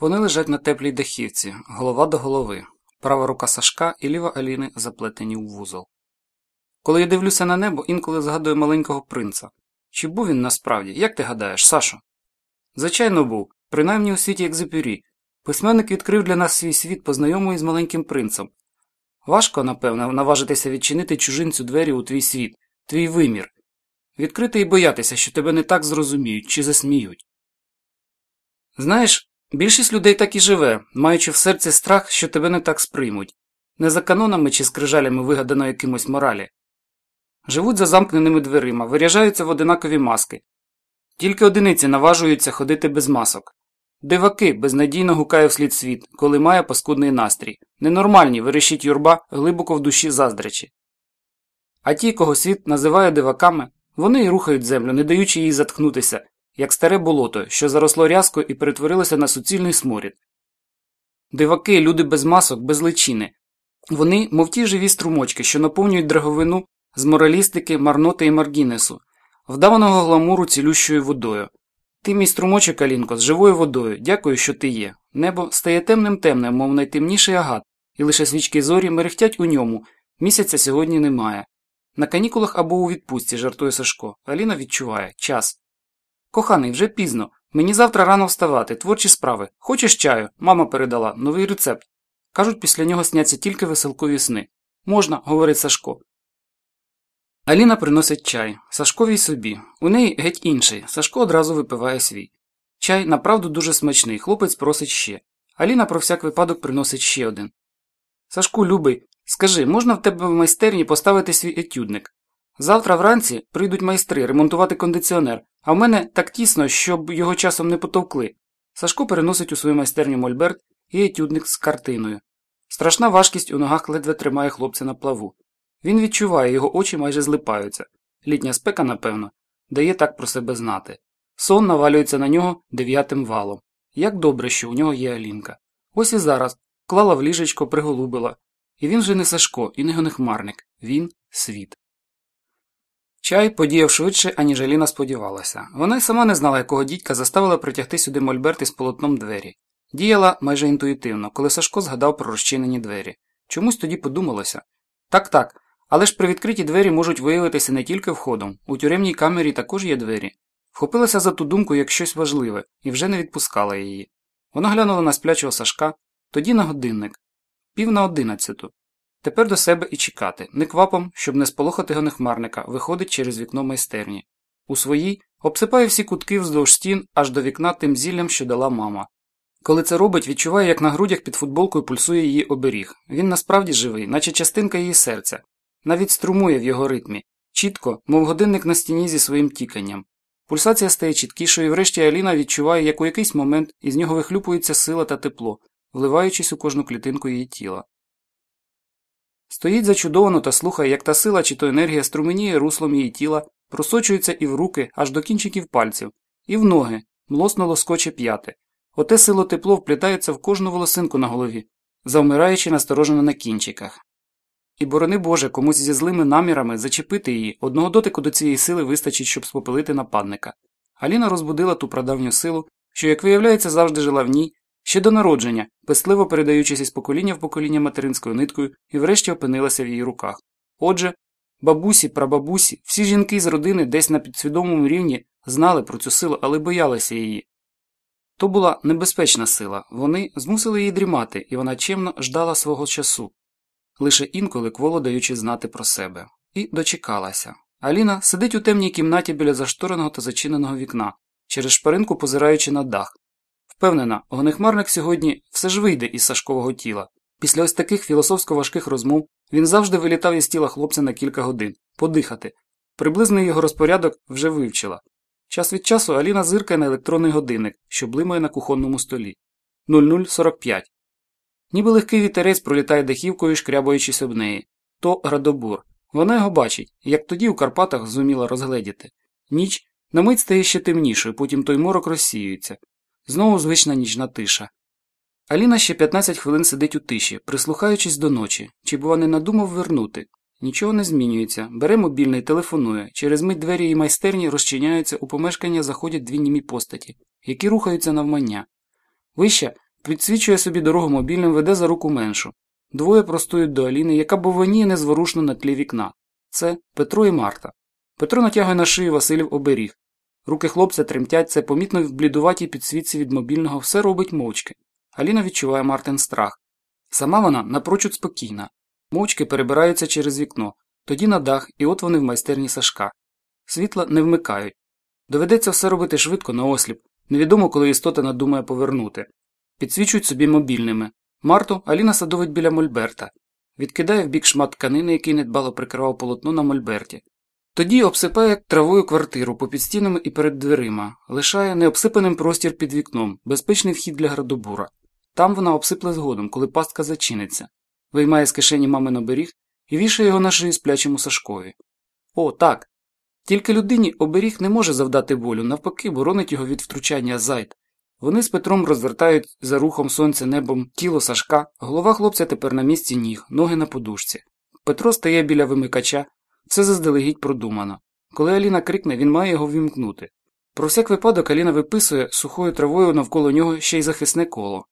Вони лежать на теплій дахівці, голова до голови, права рука Сашка і ліва Аліни заплетені у вузол. Коли я дивлюся на небо, інколи згадую маленького принца. Чи був він насправді, як ти гадаєш, Сашо? Звичайно, був, принаймні у світі Екзепюрі. Письменник відкрив для нас свій світ познайомою з маленьким принцем. Важко, напевно, наважитися відчинити чужинцю двері у твій світ, твій вимір, відкрити і боятися, що тебе не так зрозуміють чи засміють. Знаєш, більшість людей так і живе, маючи в серці страх, що тебе не так сприймуть, не за канонами чи скрижалями вигадано якимось моралі. Живуть за замкненими дверима, виряжаються в одинакові маски. Тільки одиниці наважуються ходити без масок. Диваки безнадійно гукає вслід світ, коли має паскудний настрій. Ненормальні вирішить юрба глибоко в душі заздрячі. А ті, кого світ називає диваками, вони й рухають землю, не даючи їй заткнутися, як старе болото, що заросло рязко і перетворилося на суцільний сморід. Диваки, люди без масок, без личини. Вони, мов ті живі струмочки, що наповнюють драговину з моралістики, марноти і маргінесу, вдаваного гламуру цілющою водою. Ти, мій струмочок, Алінко, з живою водою, дякую, що ти є. Небо стає темним темним, мов найтемніший агат, і лише свічки зорі мерехтять у ньому. Місяця сьогодні немає. На канікулах або у відпустці, жартує Сашко. Аліна відчуває час. Коханий, вже пізно. Мені завтра рано вставати, творчі справи. Хочеш чаю? Мама передала, новий рецепт. Кажуть, після нього сняться тільки веселкові сни. Можна, говорить Сашко. Аліна приносить чай. Сашковій собі. У неї геть інший. Сашко одразу випиває свій. Чай направду дуже смачний, хлопець просить ще. Аліна про всяк випадок приносить ще один. Сашку, любий, скажи, можна в тебе в майстерні поставити свій етюдник? Завтра вранці прийдуть майстри ремонтувати кондиціонер, а в мене так тісно, щоб його часом не потовкли. Сашко переносить у свою майстерню мольберт і етюдник з картиною. Страшна важкість у ногах ледве тримає хлопця на плаву. Він відчуває, його очі майже злипаються. Літня спека, напевно, дає так про себе знати. Сон навалюється на нього дев'ятим валом. Як добре, що у нього є Алінка. Ось і зараз клала в ліжечко, приголубила. І він вже не Сашко, і не гонехмарник. Він світ. Чай подіяв швидше, аніж Аліна сподівалася. Вона й сама не знала, якого дідька заставила притягти сюди мольберт із полотном двері. Діяла майже інтуїтивно, коли Сашко згадав про розчинені двері. Чомусь тоді подумалося так так, але ж при відкритій двері можуть виявитися не тільки входом, у тюремній камері також є двері. Вхопилася за ту думку як щось важливе і вже не відпускала її. Вона глянула на сплячого Сашка, тоді на годинник, пів на одинадцяту. Тепер до себе і чекати, не квапом, щоб не сполохати гонехмарника, виходить через вікно майстерні. У своїй обсипає всі кутки вздовж стін аж до вікна тим зіллям, що дала мама. Коли це робить, відчуває, як на грудях під футболкою пульсує її оберіг. Він насправді живий, наче частинка її серця, навіть струмує в його ритмі, чітко, мов годинник на стіні зі своїм тіканням. Пульсація стає чіткішою, і врешті Аліна відчуває, як у якийсь момент із нього вихлюпується сила та тепло, вливаючись у кожну клітинку її тіла. Стоїть зачудовано та слухає, як та сила чи то енергія струменіє руслом її тіла, просочується і в руки аж до кінчиків пальців, і в ноги, млосно лоскоче п'яти. Оте сило тепло вплітається в кожну волосинку на голові, завмираючи насторожено на кінчиках. І борони Боже, комусь зі злими намірами зачепити її, одного дотику до цієї сили вистачить, щоб спопилити нападника. Аліна розбудила ту прадавню силу, що, як виявляється, завжди жила в ній, ще до народження, пестливо передаючись із покоління в покоління материнською ниткою і врешті опинилася в її руках. Отже, бабусі, прабабусі, всі жінки з родини десь на підсвідомому рівні знали про цю силу, але боялися її. То була небезпечна сила, вони змусили її дрімати, і вона чемно ждала свого часу, лише інколи кволо даючи знати про себе. І дочекалася. Аліна сидить у темній кімнаті біля заштореного та зачиненого вікна, через шпаринку позираючи на дах. Впевнена, огнехмарник сьогодні все ж вийде із Сашкового тіла. Після ось таких філософсько важких розмов він завжди вилітав із тіла хлопця на кілька годин, подихати. Приблизний його розпорядок вже вивчила. Час від часу Аліна зиркає на електронний годинник, що блимає на кухонному столі. 0045. Ніби легкий вітерець пролітає дахівкою, шкрябаючись об неї. То градобур. Вона його бачить, як тоді у Карпатах зуміла розгледіти. Ніч на мить стає ще темнішою, потім той морок розсіюється. Знову звична нічна тиша. Аліна ще 15 хвилин сидить у тиші, прислухаючись до ночі, чи, бува, не надумав вернути. Нічого не змінюється. Бере мобільний, телефонує. Через мить двері її майстерні розчиняються, у помешкання заходять дві німі постаті, які рухаються навмання. Вище підсвічує собі дорогу мобільним, веде за руку меншу. Двоє простують до Аліни, яка бовоніє незворушно на тлі вікна. Це Петро і Марта. Петро натягує на шию Василів оберіг. Руки хлопця тремтять, це помітно в блідуватій підсвітці від мобільного все робить мовчки. Аліна відчуває Мартин страх. Сама вона напрочуд спокійна. Мовчки перебираються через вікно, тоді на дах, і от вони в майстерні Сашка. Світла не вмикають. Доведеться все робити швидко на осліп. Невідомо, коли істота надумає повернути. Підсвічують собі мобільними. Марту Аліна садовить біля Мольберта. Відкидає в бік шмат тканини, який недбало прикривав полотно на Мольберті. Тоді обсипає травою квартиру попід стінами і перед дверима, лишає необсипаним простір під вікном, безпечний вхід для градобура. Там вона обсипле згодом, коли пастка зачиниться, виймає з кишені мамин оберіг і вішає його на шию сплячому Сашкові. О, так. Тільки людині оберіг не може завдати болю, навпаки, боронить його від втручання зайд. Вони з Петром розвертають за рухом сонця небом тіло Сашка, голова хлопця тепер на місці ніг, ноги на подушці. Петро стає біля вимикача, все заздалегідь продумано. Коли Аліна крикне, він має його вімкнути. Про всяк випадок Аліна виписує сухою травою навколо нього ще й захисне коло.